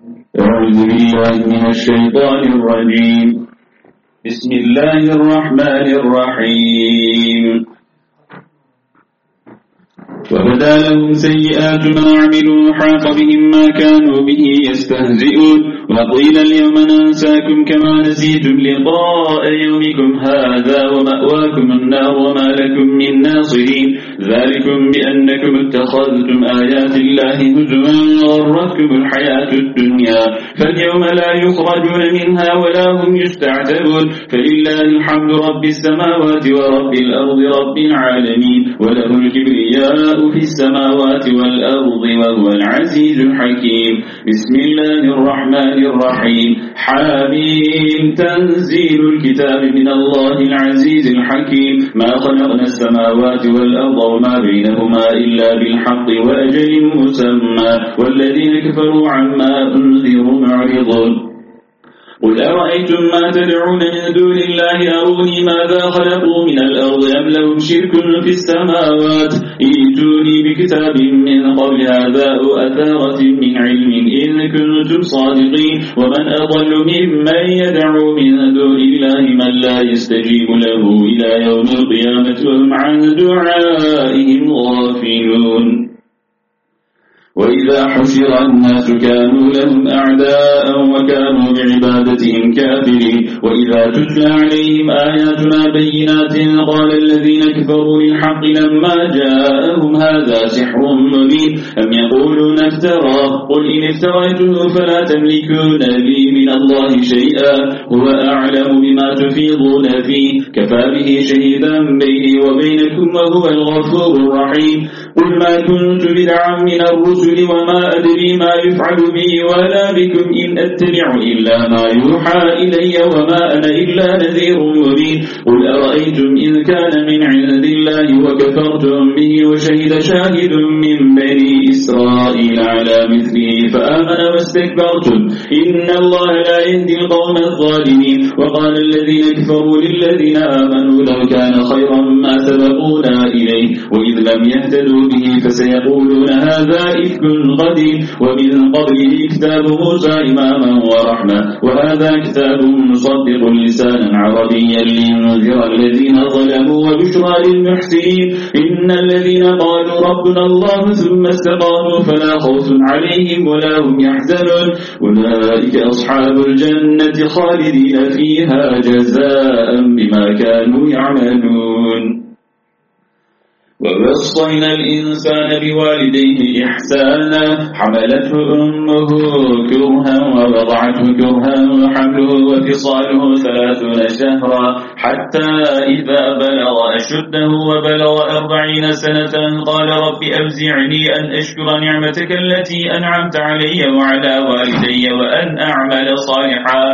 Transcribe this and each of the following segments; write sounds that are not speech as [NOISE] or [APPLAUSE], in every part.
أعوذ بالله من الشيطان الرجيم. بسم الله الرحمن الرحيم. وبدا لهم سيئات ما عملوا حاق بهم ما كانوا به يستهزئون. وقيل اليوم ننساكم كما نسيتم لقاء يومكم هذا ومأواكم النار وما لكم من ناصرين. ذلكم بأنكم اتخذتم آيات الله هزوا وغرتكم الحياة الدنيا. فاليوم لا يخرجون منها ولا هم يستعتبون. فلله الحمد رب السماوات ورب الأرض رب العالمين. وله الكبرياء في السماوات والأرض وهو العزيز الحكيم. بسم الله الرحمن الرحيم. حاميم تنزيل الكتاب من الله العزيز الحكيم. ما خلقنا السماوات والأرض وما بينهما إلا بالحق وأجل مسمى والذين كفروا عما أنذروا معرضون قل أرأيتم ما تدعون من دون الله أروني ماذا خلقوا من الأرض أم لهم شرك في السماوات ائتوني بكتاب من قبل هذا أثارة من علم إن كنتم صادقين ومن أضل ممن يدعو من دون الله من لا يستجيب له إلى يوم القيامة وهم عن دعائهم غافلون وإذا حشر الناس كانوا لهم أعداء وكانوا بعبادتهم كافرين. وإذا تتلى عليهم آياتنا بينات قال الذين كفروا للحق لما جاءهم هذا سحر مبين. أم يقولون افترى؟ قل إن افتريته فلا تملكون لي من الله شيئا. هو أعلم بما تفيضون فيه. كفى به شهيدا بيني وبينكم وهو الغفور الرحيم. قل ما كنت بدعا من الرسل الرسل وما أدري ما يفعل بي ولا بكم إن أتبع إلا ما يوحى إلي وما أنا إلا نذير مبين. قل أرأيتم إن كان من عند الله وكفرتم به وشهد شاهد من بني إسرائيل على مثله فآمن واستكبرتم. إن الله لا يهدي القوم الظالمين. وقال الذين كفروا للذين آمنوا لو كان خيرا ما سبقونا إليه. وإذ لم يهتدوا به فسيقولون هذا إفك قديم ومن قبله كتاب موسى إماما ورحمة وهذا كتاب مصدق لسانا عربيا لينذر الذين ظلموا وبشرى للمحسنين. إن الذين قالوا ربنا الله ثم استقاموا فلا خوف عليهم ولا هم يحزنون. أولئك أصحاب الجنة خالدين فيها جزاء بما كانوا يعملون. ووصينا الإنسان بوالديه إحسانا. حملته أمه كرها ووضعته كرها وحمله وفصاله ثلاثون شهرا. حتى إذا بلغ أشده وبلغ أربعين سنة قال رب أوزعني أن أشكر نعمتك التي أنعمت علي وعلى والدي وأن أعمل صالحا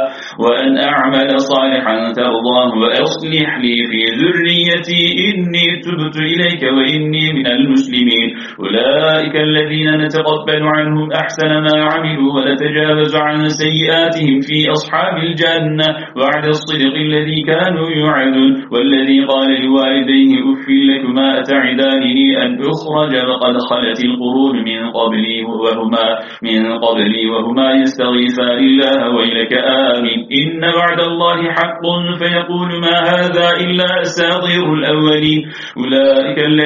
وأن أعمل صالحا ترضاه وأصلح لي في ذريتي. إني تبت إليك وإني من المسلمين. أولئك الذين نتقبل عنهم أحسن ما عملوا ونتجاوز عن سيئاتهم في أصحاب الجنة وعد الصدق الذي كانوا يوعدون. والذي قال لوالديه أف لكما أتعدانني أن أخرج وقد خلت القرون من قبلي وهما من قبلي وهما يستغيثان الله ويلك آمين. إن وعد الله حق. فيقول ما هذا إلا أساطير الأولين. أولئك الذين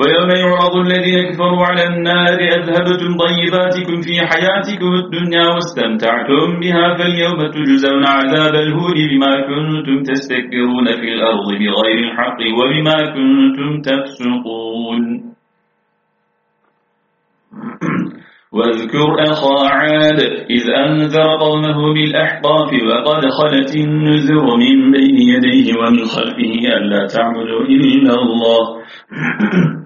ويوم يعرض الذين كفروا على النار أذهبتم طيباتكم في حياتكم الدنيا واستمتعتم بها فاليوم تجزون عذاب الهون بما كنتم تستكبرون في الأرض بغير الحق وبما كنتم تفسقون. واذكر أخا عاد إذ أنذر قومه بالأحقاف وقد خلت النذر من بين يديه ومن خلفه ألا تعبدوا إلا الله. [CLEARS THROAT]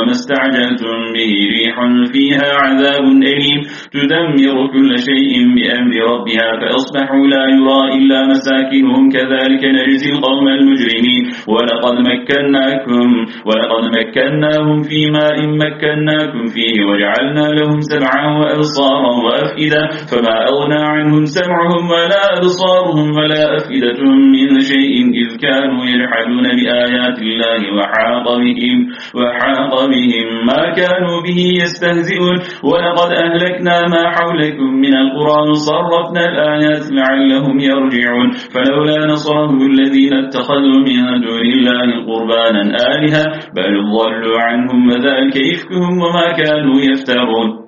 ممضرنا بل هو ما استعجلتم به ريح فيها عذاب أليم. تدمر كل شيء بأمر ربها فأصبحوا لا يرى إلا مساكنهم. كذلك نجزي القوم المجرمين. ولقد مكناكم ولقد مكناهم في ماء مكناكم فيه وجعلنا لهم سمعا وأبصارا وأفئدة. فما أغنى عنهم سمعهم ولا أبصارهم ولا أفئدتهم من شيء إذ كانوا يلحدون بآيات الله وحاق بهم, وحاق بهم ما كانوا به يستهزئون. ولقد أهلكنا ما حولكم من القرآن صرفنا الآيات لعلهم يرجعون. فلولا نصرهم الذين اتخذوا من دون الله قربانا آلهة بل ضلوا عنهم وذلك إفكهم وما كانوا يفترون.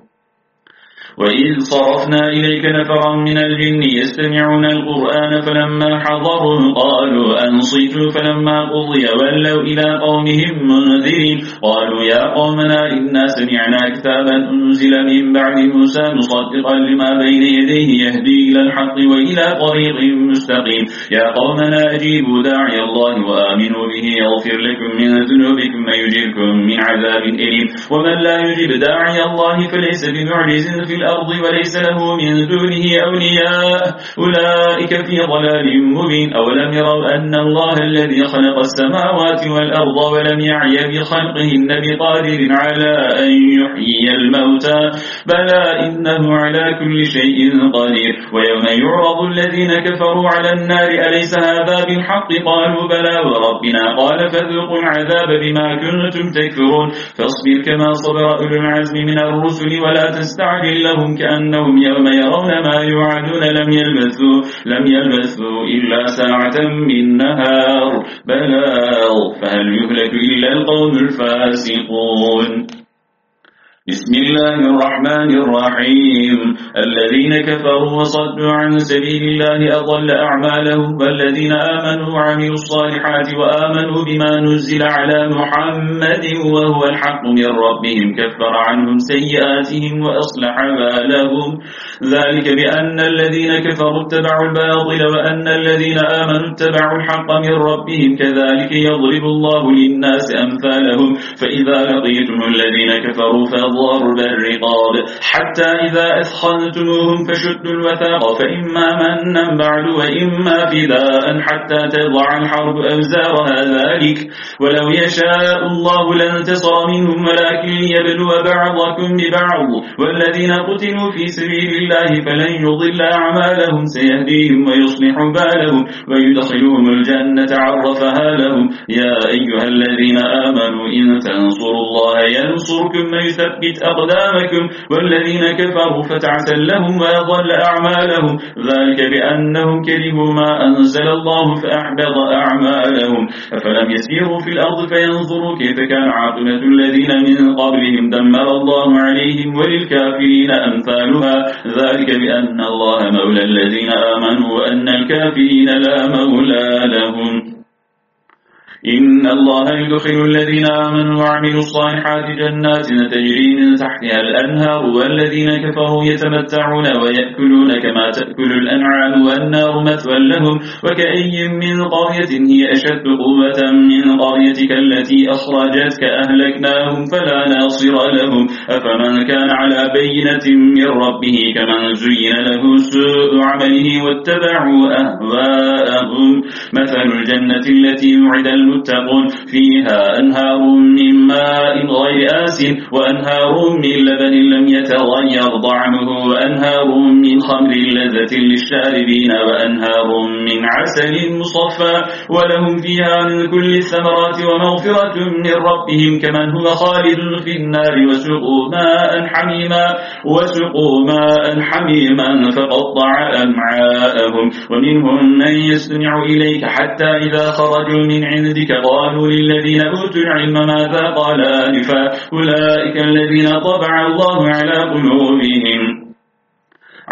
وإذ صرفنا إليك نفرا من الجن يستمعون القرآن فلما حضروا قالوا أنصتوا فلما قضي ولوا إلى قومهم منذرين قالوا يا قومنا إنا سمعنا كتابا أنزل من بعد موسى مصدقا لما بين يديه يهدي إلى الحق وإلى طريق مستقيم يا قومنا أجيبوا داعي الله وآمنوا به يغفر لكم من ذنوبكم ويجيركم من عذاب أليم ومن لا يجيب داعي الله فليس بمعجز في الأرض وليس له من دونه أولياء. أولئك في ضلال مبين. أولم يروا أن الله الذي خلق السماوات والأرض ولم يعي بخلقهن بقادر على أن يحيي الموتى؟ بلى إنه على كل شيء قدير. ويوم يعرض الذين كفروا على النار أليس هذا بالحق؟ قالوا بلى وربنا قال فذوقوا العذاب بما كنتم تكفرون. فاصبر كما صبر أولو العزم من الرسل ولا تستعجل لهم كأنهم يوم يرون ما يوعدون لم يلبثوا, لم يلبثوا إلا ساعة من نهار. بلاغ فهل يهلك إلا القوم الفاسقون؟ بسم الله الرحمن الرحيم. الذين كفروا وصدوا عن سبيل الله أضل أعمالهم والذين آمنوا وعملوا الصالحات وآمنوا بما نزل على محمد وهو الحق من ربهم كفر عنهم سيئاتهم وأصلح بالهم. ذلك بأن الذين كفروا اتبعوا الباطل وأن الذين آمنوا اتبعوا الحق من ربهم كذلك يضرب الله للناس أمثالهم. فإذا لقيتم الذين كفروا فضرب الرقاب. حتى إذا أثخنتموهم فشدوا الوثاق فإما منا بعد وإما فداء حتى تضع الحرب أوزارها ذلك. ولو يشاء الله لانتصر منهم ولكن ليبلو بعضكم ببعض. والذين قتلوا في سبيل الله الله فلن يضل أعمالهم سيهديهم ويصلح بالهم ويدخلهم الجنة عرفها لهم. يا أيها الذين آمنوا إن تنصروا الله ينصركم ويثبت أقدامكم والذين كفروا فتعسا لهم ويضل أعمالهم. ذلك بأنهم كرهوا ما أنزل الله فأحبط أعمالهم. أفلم يسيروا في الأرض فينظروا كيف كان عاقبة الذين من قبلهم. دمر الله عليهم وللكافرين أمثالها. ذلك بأن الله مولى الذين آمنوا وأن الكافرين لا مولى لهم. إن الله يدخل الذين آمنوا وعملوا الصالحات جنات تجري من تحتها الأنهار والذين كفروا يتمتعون ويأكلون كما تأكل الأنعام والنار مثوى لهم وكأي من قرية هي أشد قوة من قريتك التي أخرجتك أهلكناهم فلا ناصر لهم أفمن كان على بينة من ربه كمن زين له سوء عمله واتبعوا أهواءهم مثل الجنة التي وعد المؤمنين المتقون فيها. أنهار من ماء غير آس وأنهار من لبن لم يتغير طعمه وأنهار من خمر لذة للشاربين وأنهار من عسل مصفى. ولهم فيها من كل الثمرات ومغفرة من ربهم كمن هو خالد في النار. وسقوا ماء حميما وسقوا ماء حميما فقطع أمعاءهم. ومنهم من يستمع إليك حتى إذا خرجوا من عندك ربك قالوا للذين أوتوا العلم ماذا قال آنفا؟ أولئك الذين طبع الله على قلوبهم.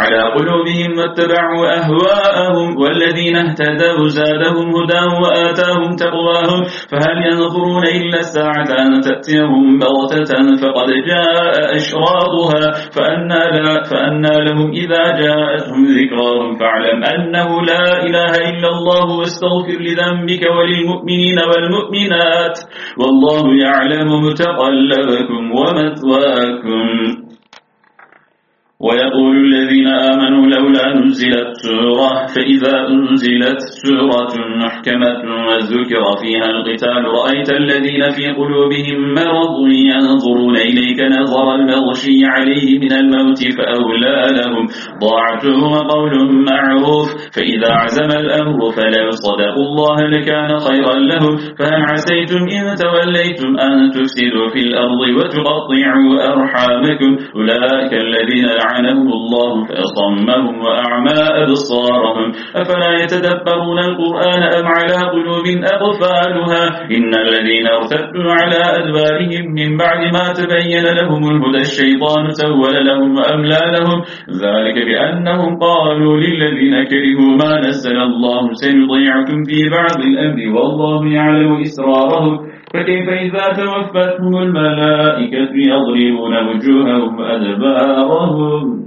على قلوبهم واتبعوا أهواءهم والذين اهتدوا زادهم هدى وآتاهم تقواهم فهل ينظرون إلا الساعة أن تأتيهم بغتة فقد جاء أشراطها فأنا, لا فأنا لهم إذا جاءتهم ذكراهم فاعلم أنه لا إله إلا الله واستغفر لذنبك وللمؤمنين والمؤمنات والله يعلم متقلبكم ومثواكم ويقول الذين آمنوا لولا نزلت سورة فإذا أنزلت سورة محكمة وذكر فيها القتال. رأيت الذين في قلوبهم مرض ينظرون إليك نظر المغشي عليه من الموت فأولى لهم. ضاعت وقول معروف. فإذا عزم الأمر فلو صدقوا الله لكان خيرا لهم. فهل عسيتم إن توليتم أن تفسدوا في الأرض وتقطعوا أرحامكم؟ أولئك الذين لعنهم الله فأصمهم وأعمى أبصارهم. أفلا يتدبرون القرآن أم على قلوب أغفالها إن الذين ارتدوا على أدبارهم من بعد ما تبين لهم الهدى الشيطان سول لهم وأملى لهم. ذلك بأنهم قالوا للذين كرهوا ما نزل الله سيضيعكم في بعض الأمر والله يعلم إسرارهم. فكيف إذا توفتهم الملائكة يضربون وجوههم وأدبارهم؟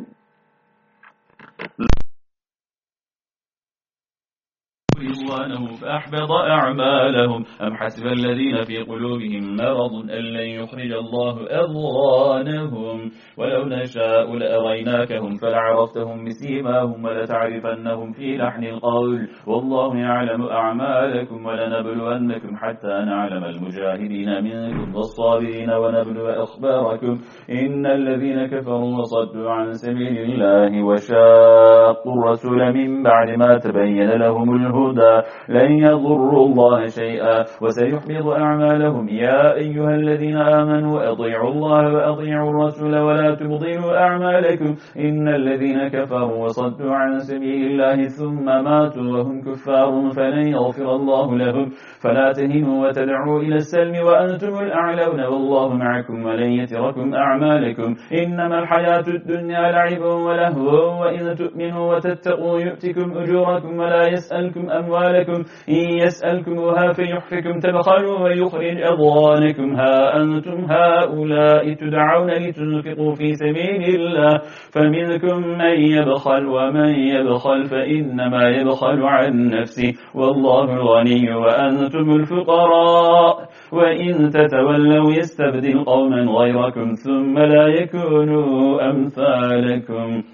فأحبط أعمالهم. أم حسب الذين في قلوبهم مرض أن لن يخرج الله أضغانهم؟ ولو نشاء لأريناكهم فلعرفتهم بسيماهم ولتعرفنهم في لحن القول. والله يعلم أعمالكم ولنبلونكم حتى نعلم المجاهدين منكم والصابرين ونبلو أخباركم. إن الذين كفروا وصدوا عن سبيل الله وشاقوا الرسول من بعد ما تبين لهم الهدى لن يضروا الله شيئا وسيحبط أعمالهم. يا أيها الذين آمنوا أطيعوا الله وأطيعوا الرسول ولا تبطلوا أعمالكم. إن الذين كفروا وصدوا عن سبيل الله ثم ماتوا وهم كفار فلن يغفر الله لهم. فلا تهنوا وتدعوا إلى السلم وأنتم الأعلون. والله معكم ولن يتركم أعمالكم. إنما الحياة الدنيا لعب ولهو. وإن تؤمنوا وتتقوا يؤتكم أجوركم ولا يسألكم أموالكم. إن يسألكمها فيحفكم تبخلوا ويخرج أضوانكم ها أنتم هؤلاء تدعون لتنفقوا في سبيل الله. فمنكم من يبخل ومن يبخل فإنما يبخل عن نفسه. والله الغني وأنتم أنتم الفقراء. وإن تتولوا يستبدل قوما غيركم ثم لا يكونوا أمثالكم.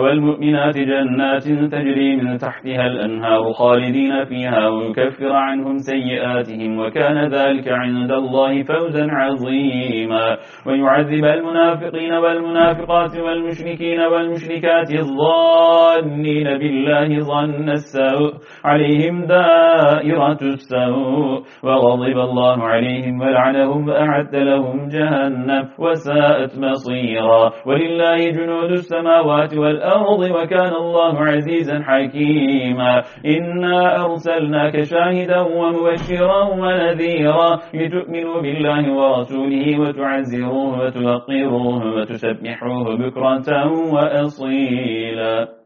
والمؤمنات جنات تجري من تحتها الأنهار خالدين فيها ويكفر عنهم سيئاتهم وكان ذلك عند الله فوزا عظيما. ويعذب المنافقين والمنافقات والمشركين والمشركات الظانين بالله ظن السوء عليهم دائرة السوء. وغضب الله عليهم ولعنهم وأعد لهم جهنم وساءت مصيرا. ولله جنود السماوات والأرض وكان الله عزيزا حكيما. إنا أرسلناك شاهدا ومبشرا ونذيرا لتؤمنوا بالله ورسوله وتعزروه وتوقروه وتسبحوه بكرة وأصيلا.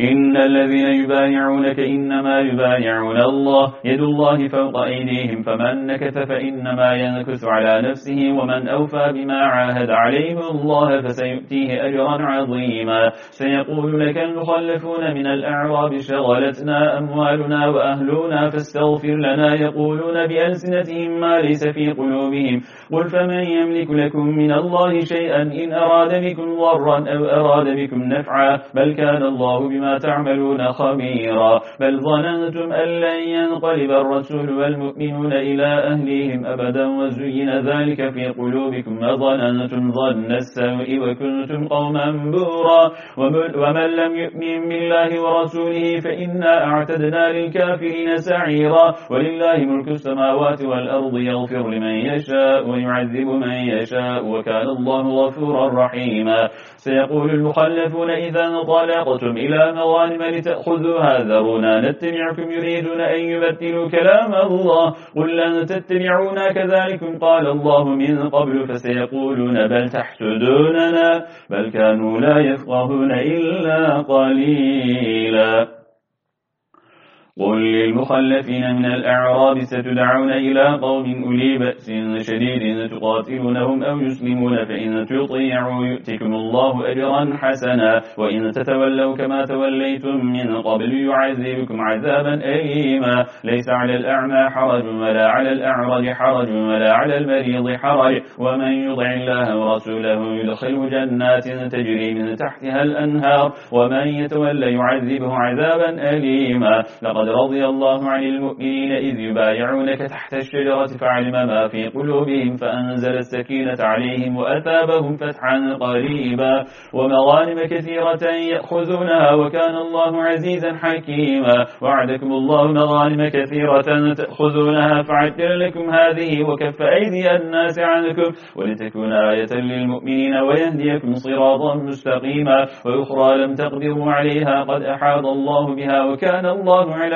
إن الذين يبايعونك إنما يبايعون الله يد الله فوق أيديهم فمن نكث فإنما ينكث على نفسه ومن أوفى بما عاهد عليه الله فسيؤتيه أجرا عظيما. سيقول لك المخلفون من الأعراب شغلتنا أموالنا وأهلنا فاستغفر لنا. يقولون بألسنتهم ما ليس في قلوبهم. قل فمن يملك لكم من الله شيئا إن أراد بكم ضرا أو أراد بكم نفعا؟ بل كان الله بما تعملون خبيرا. بل ظننتم أن لن ينقلب الرسول والمؤمنون إلى أهليهم أبدا وزين ذلك في قلوبكم. وظننتم ظن السوء وكنتم قوما بورا. ومن لم يؤمن بالله ورسوله فإنا أعتدنا للكافرين سعيرا. ولله ملك السماوات والأرض يغفر لمن يشاء ويعذب من يشاء وكان الله غفورا رحيما. سيقول المخلفون إذا انطلقتم إلى مغانم لتأخذوها. ذرونا نتبعكم يريدون أن يبتلوا كلام الله. قل لن تتبعونا كذلكم قال الله من قبل فسيقولون بل تحسدوننا. بل كانوا لا يفقهون إلا قليلا. قل للمخلفين من الأعراب ستدعون إلى قوم أولي بأس شديد تقاتلونهم أو يسلمون فإن تطيعوا يؤتكم الله أجرا حسنا وإن تتولوا كما توليتم من قبل يعذبكم عذابا أليما ليس على الأعمى حرج ولا على الأعرج حرج ولا على المريض حرج ومن يضع الله ورسوله يدخله جنات تجري من تحتها الأنهار ومن يتولى يعذبه عذابا أليما لقد لقد رضي الله عن المؤمنين إذ يبايعونك تحت الشجرة فعلم ما في قلوبهم فأنزل السكينة عليهم وأثابهم فتحا قريبا ومغانم كثيرة يأخذونها وكان الله عزيزا حكيما وعدكم الله مغانم كثيرة تأخذونها فعجل لكم هذه وكف أيدي الناس عنكم ولتكون آية للمؤمنين ويهديكم صراطا مستقيما وأخرى لم تقدروا عليها قد أحاط الله بها وكان الله على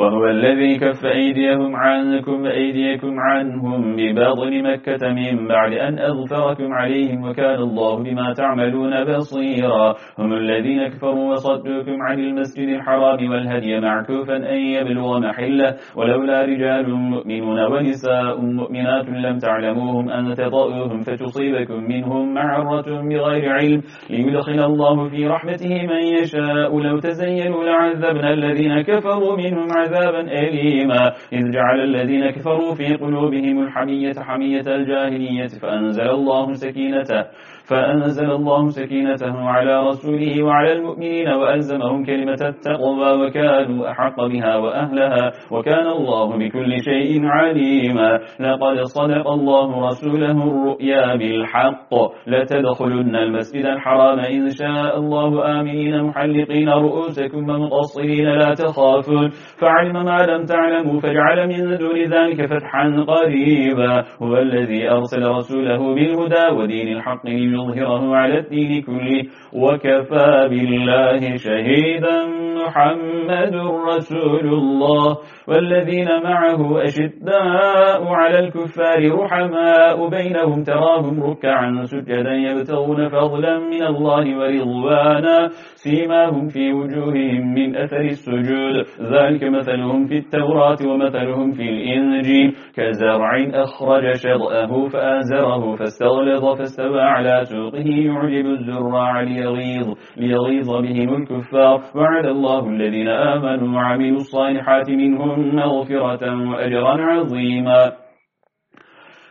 وهو الذي كف أيديهم عنكم وأيديكم عنهم بباطن مكة من بعد أن أغفركم عليهم وكان الله بما تعملون بصيرا. هم الذين كفروا وصدوكم عن المسجد الحرام والهدي معكوفا أن يبلغ محله. ولولا رجال مؤمنون ونساء مؤمنات لم تعلموهم أن تطؤوهم فتصيبكم منهم معرة بغير علم. ليدخل الله في رحمته من يشاء. لو تزينوا لعذبنا الذين كفروا منهم أليما. إذ جعل الذين كفروا في قلوبهم الحمية حمية الجاهلية فأنزل الله سكينته فأنزل الله سكينته على رسوله وعلى المؤمنين وألزمهم كلمة التقوى وكانوا أحق بها وأهلها وكان الله بكل شيء عليما. لقد صدق الله رسوله الرؤيا بالحق. لتدخلن المسجد الحرام إن شاء الله آمنين محلقين رؤوسكم ومقصرين لا تخافون. فعلم ما لم تعلموا فجعل من دون ذلك فتحا قريبا. هو الذي أرسل رسوله بالهدى ودين الحق ليظهره على الدين كله. وكفى بالله شهيدا محمد رسول الله. والذين معه أشداء على الكفار رحماء. بينهم تراهم ركعا سجدا يبتغون فضلا من الله ورضوانا. سيماهم في وجوههم من أثر السجود. ذلك مثلهم في التوراة ومثلهم في الإنجيل. كزرع أخرج شرأه فآزره فاستغلظ فاستوى على سوقه يعجب الزراع ليغيظ, ليغيظ بهم الكفار. وعد الله الذين آمنوا وعملوا الصالحات منهم مغفرة وأجرا عظيما.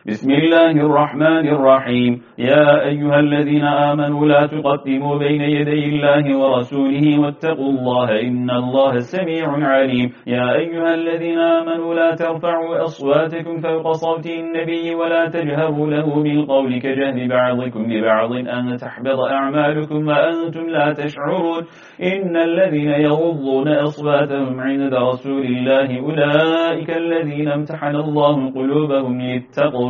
بسم الله الرحمن الرحيم. يا أيها الذين آمنوا لا تقدموا بين يدي الله ورسوله واتقوا الله إن الله سميع عليم. يا أيها الذين آمنوا لا ترفعوا أصواتكم فوق صوت النبي ولا تجهروا له بالقول كجهد بعضكم لبعض أن تحبط أعمالكم وأنتم لا تشعرون. إن الذين يغضون أصواتهم عند رسول الله أولئك الذين امتحن الله قلوبهم للتقوى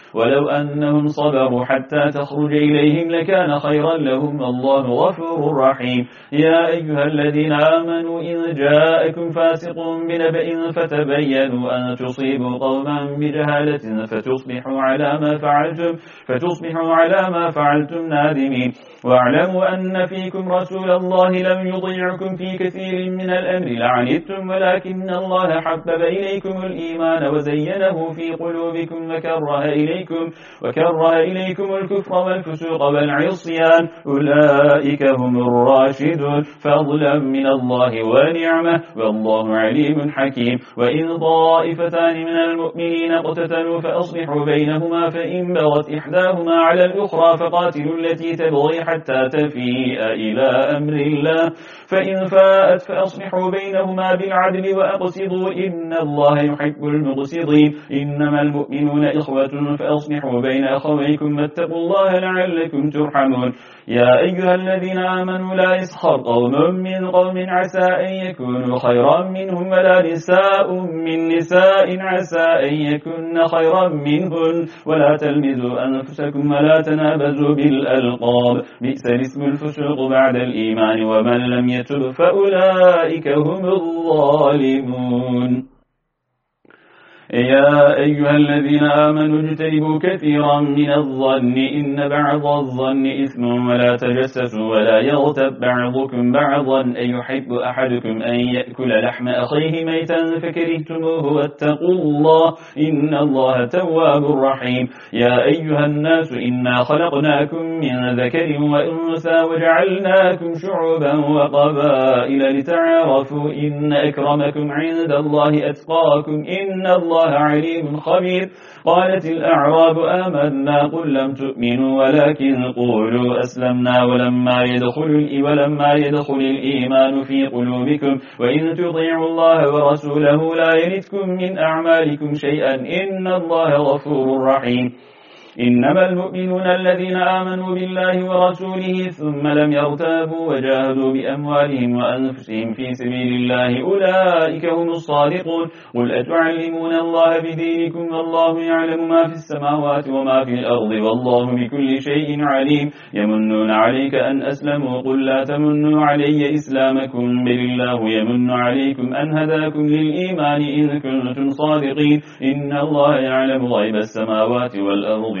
ولو أنهم صبروا حتى تخرج إليهم لكان خيرا لهم. الله غفور رحيم. يا أيها الذين آمنوا إن جاءكم فاسق بنبأ فتبينوا أن تصيبوا قوما بجهالة فتصبحوا على ما فعلتم فتصبحوا على ما فعلتم نادمين. واعلموا أن فيكم رسول الله لم يضيعكم في كثير من الأمر. لعنتم ولكن الله حبب إليكم الإيمان وزينه في قلوبكم وكره إليكم, وكره إليكم الكفر والفسوق والعصيان. أولئك هم الراشدون. فضلا من الله ونعمة والله عليم حكيم. وإن ضائفتان من المؤمنين اقتتلوا فأصلحوا بينهما فإن بغت إحداهما على الأخرى فقاتلوا التي تبغي حتى تفيء إلى أمر الله. فإن فاءت فأصلحوا بينهما بالعدل وأقصدوا إن الله يحب المقصدين إنما المؤمنون إخوة فأصلحوا بين أخويكم واتقوا الله لعلكم ترحمون. يا أيها الذين آمنوا لا يسخر قوم من قوم عسى أن يكونوا خيرا منهم ولا نساء من نساء عسى أن يكون خيرا منهن. ولا تلمزوا أنفسكم ولا تنابزوا بالألقاب. بئس الاسم الفسوق بعد الإيمان ومن لم يتب فأولئك هم الظالمون. يا أيها الذين آمنوا اجتنبوا كثيرا من الظن إن بعض الظن إثم ولا تجسسوا ولا يغتب بعضكم بعضا أن يحب أحدكم أن يأكل لحم أخيه ميتا فكرهتموه واتقوا الله إن الله تواب رحيم يا أيها الناس إنا خلقناكم من ذكر وأنثى وجعلناكم شعوبا وقبائل لتعارفوا إن أكرمكم عند الله أتقاكم إن الله الله عليم خبير. قالت الأعراب آمنا قل لم تؤمنوا ولكن قولوا أسلمنا ولما يدخل, ولما يدخل الإيمان في قلوبكم وإن تطيعوا الله ورسوله لا يردكم من أعمالكم شيئا إن الله غفور رحيم. إنما المؤمنون الذين آمنوا بالله ورسوله ثم لم يرتابوا وجاهدوا بأموالهم وأنفسهم في سبيل الله أولئك هم الصادقون. قل أتعلمون الله بدينكم والله يعلم ما في السماوات وما في الأرض والله بكل شيء عليم. يمنون عليك أن أسلموا. قل لا تمنوا علي إسلامكم. بل الله يمن عليكم أن هداكم للإيمان إن كنتم صادقين. إن الله يعلم غيب السماوات والأرض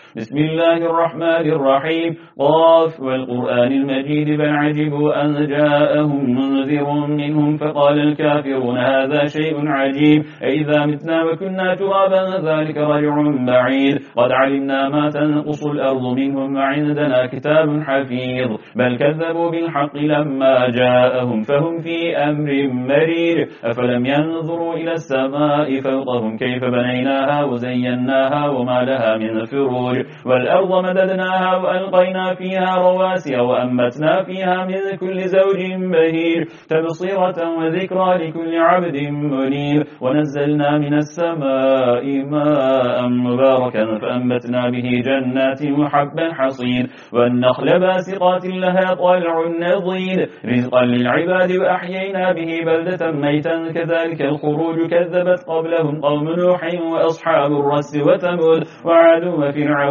بسم الله الرحمن الرحيم. قاف والقرآن المجيد بل عجبوا أن جاءهم منذر منهم فقال الكافرون هذا شيء عجيب. أئذا متنا وكنا ترابا ذلك رجع بعيد. قد علمنا ما تنقص الأرض منهم وعندنا كتاب حفيظ. بل كذبوا بالحق لما جاءهم فهم في أمر مرير. أفلم ينظروا إلى السماء فوقهم كيف بنيناها وزيناها وما لها من فروج. والأرض مددناها وألقينا فيها رواسي وأنبتنا فيها من كل زوج بهير تبصيرة وذكرى لكل عبد منير ونزلنا من السماء ماء مباركا فأنبتنا به جنات محبا حصير والنخل باسقات لها طالع نضيد رزقا للعباد وأحيينا به بلدة ميتا كذلك الخروج كذبت قبلهم قوم نوح وأصحاب الرس وثمود وعاد وفرعون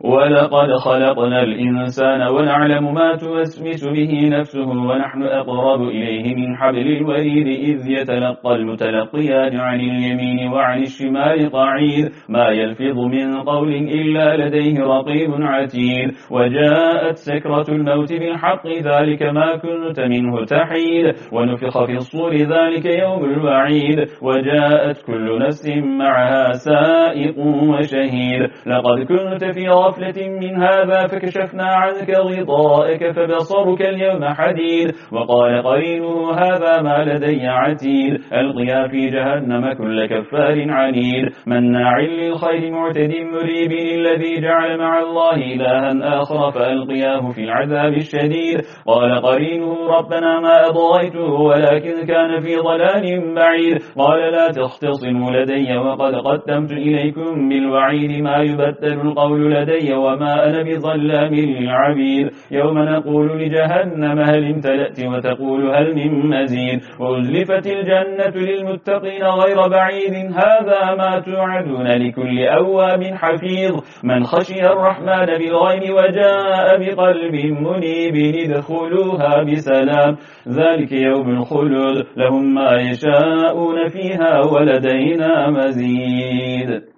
ولقد خلقنا الإنسان ونعلم ما توسوس به نفسه ونحن أقرب إليه من حبل الوريد إذ يتلقى المتلقيان عن اليمين وعن الشمال قعيد. ما يلفظ من قول إلا لديه رقيب عتيد. وجاءت سكرة الموت بالحق ذلك ما كنت منه تحيد. ونفخ في الصور ذلك يوم الوعيد. وجاءت كل نفس معها سائق وشهيد. لقد كنت في غفلة من هذا فكشفنا عنك غطائك فبصرك اليوم حديد. وقال قرينه هذا ما لدي عتيد. ألقيا في جهنم كل كفار عنيد. مناع للخير معتد مريب الذي جعل مع الله إلها آخر فألقياه في العذاب الشديد. قال قرينه ربنا ما أضغيته ولكن كان في ضلال بعيد. قال لا تختصموا لدي وقد قدمت إليكم بالوعيد ما يبدل القول لدي لدي وما أنا بظلام للعبيد. يوم نقول لجهنم هل امتلأت وتقول هل من مزيد. وأزلفت الجنة للمتقين غير بعيد. هذا ما توعدون لكل أواب حفيظ. من خشي الرحمن بالغيب وجاء بقلب منيب ادخلوها بسلام. ذلك يوم الخلود. لهم ما يشاءون فيها ولدينا مزيد.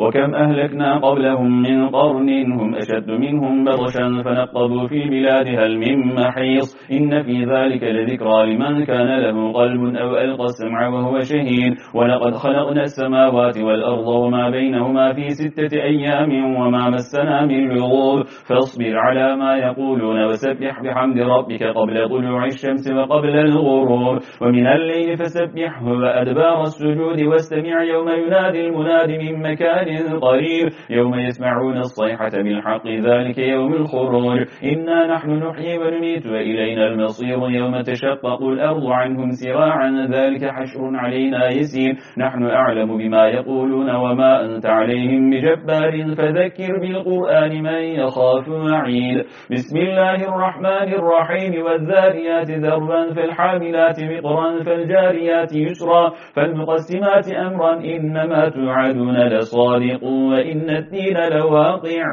وكم أهلكنا قبلهم من قرن هم أشد منهم بطشا فنقضوا في البلاد هل من محيص إن في ذلك لذكرى لمن كان له قلب أو ألقى السمع وهو شهيد. ولقد خلقنا السماوات والأرض وما بينهما في ستة أيام وما مسنا من لغوب. فاصبر على ما يقولون وسبح بحمد ربك قبل طلوع الشمس وقبل الغروب. ومن الليل فسبحه وأدبار السجود واستمع يوم ينادي المناد من مكان قريب يوم يسمعون الصيحة بالحق ذلك يوم الخروج. إنا نحن نحيي ونميت وإلينا المصير يوم تشقق الأرض عنهم سراعا ذلك حشر علينا يسير. نحن أعلم بما يقولون وما أنت عليهم بجبار. فذكر بالقرآن من يخاف وعيد. بسم الله الرحمن الرحيم. والذاريات ذربا فالحاملات بقرا فالجاريات يسرا. فالمقسمات أمرا إنما توعدون لصال صادق وإن الدين لواقع.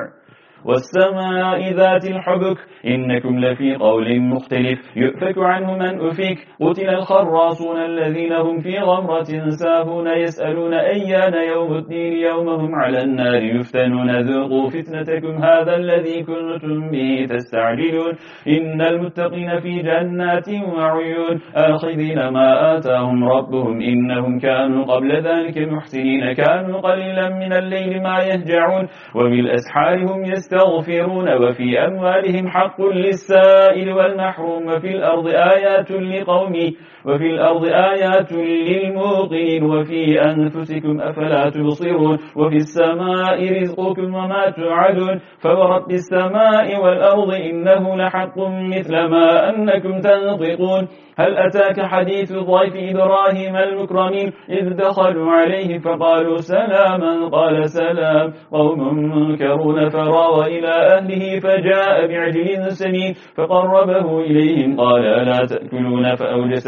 والسماء ذات الحبك. إنكم لفي قول مختلف. يؤفك عنه من أفك. قتل الخراصون الذين هم في غمرة ساهون. يسألون أيان يوم الدين. يومهم على النار يفتنون. ذوقوا فتنتكم. هذا الذي كنتم به تستعجلون. إن المتقين في جنات وعيون. آخذين ما آتاهم ربهم. إنهم كانوا قبل ذلك محسنين. كانوا قليلا من الليل ما يهجعون. وبالأسحار هم يستغفرون وفي أموالهم حق للسائل والمحروم وفي الأرض آيات لقوم وفي الأرض آيات للموقين وفي أنفسكم أفلا تبصرون وفي السماء رزقكم وما توعدون فورب السماء والأرض إنه لحق مثل ما أنكم تنطقون هل أتاك حديث ضيف إبراهيم المكرمين إذ دخلوا عليه فقالوا سلاما قال سلام قوم منكرون فراغ إلى أهله فجاء بعجل سمين فقربه إليهم قال ألا تأكلون فأوجس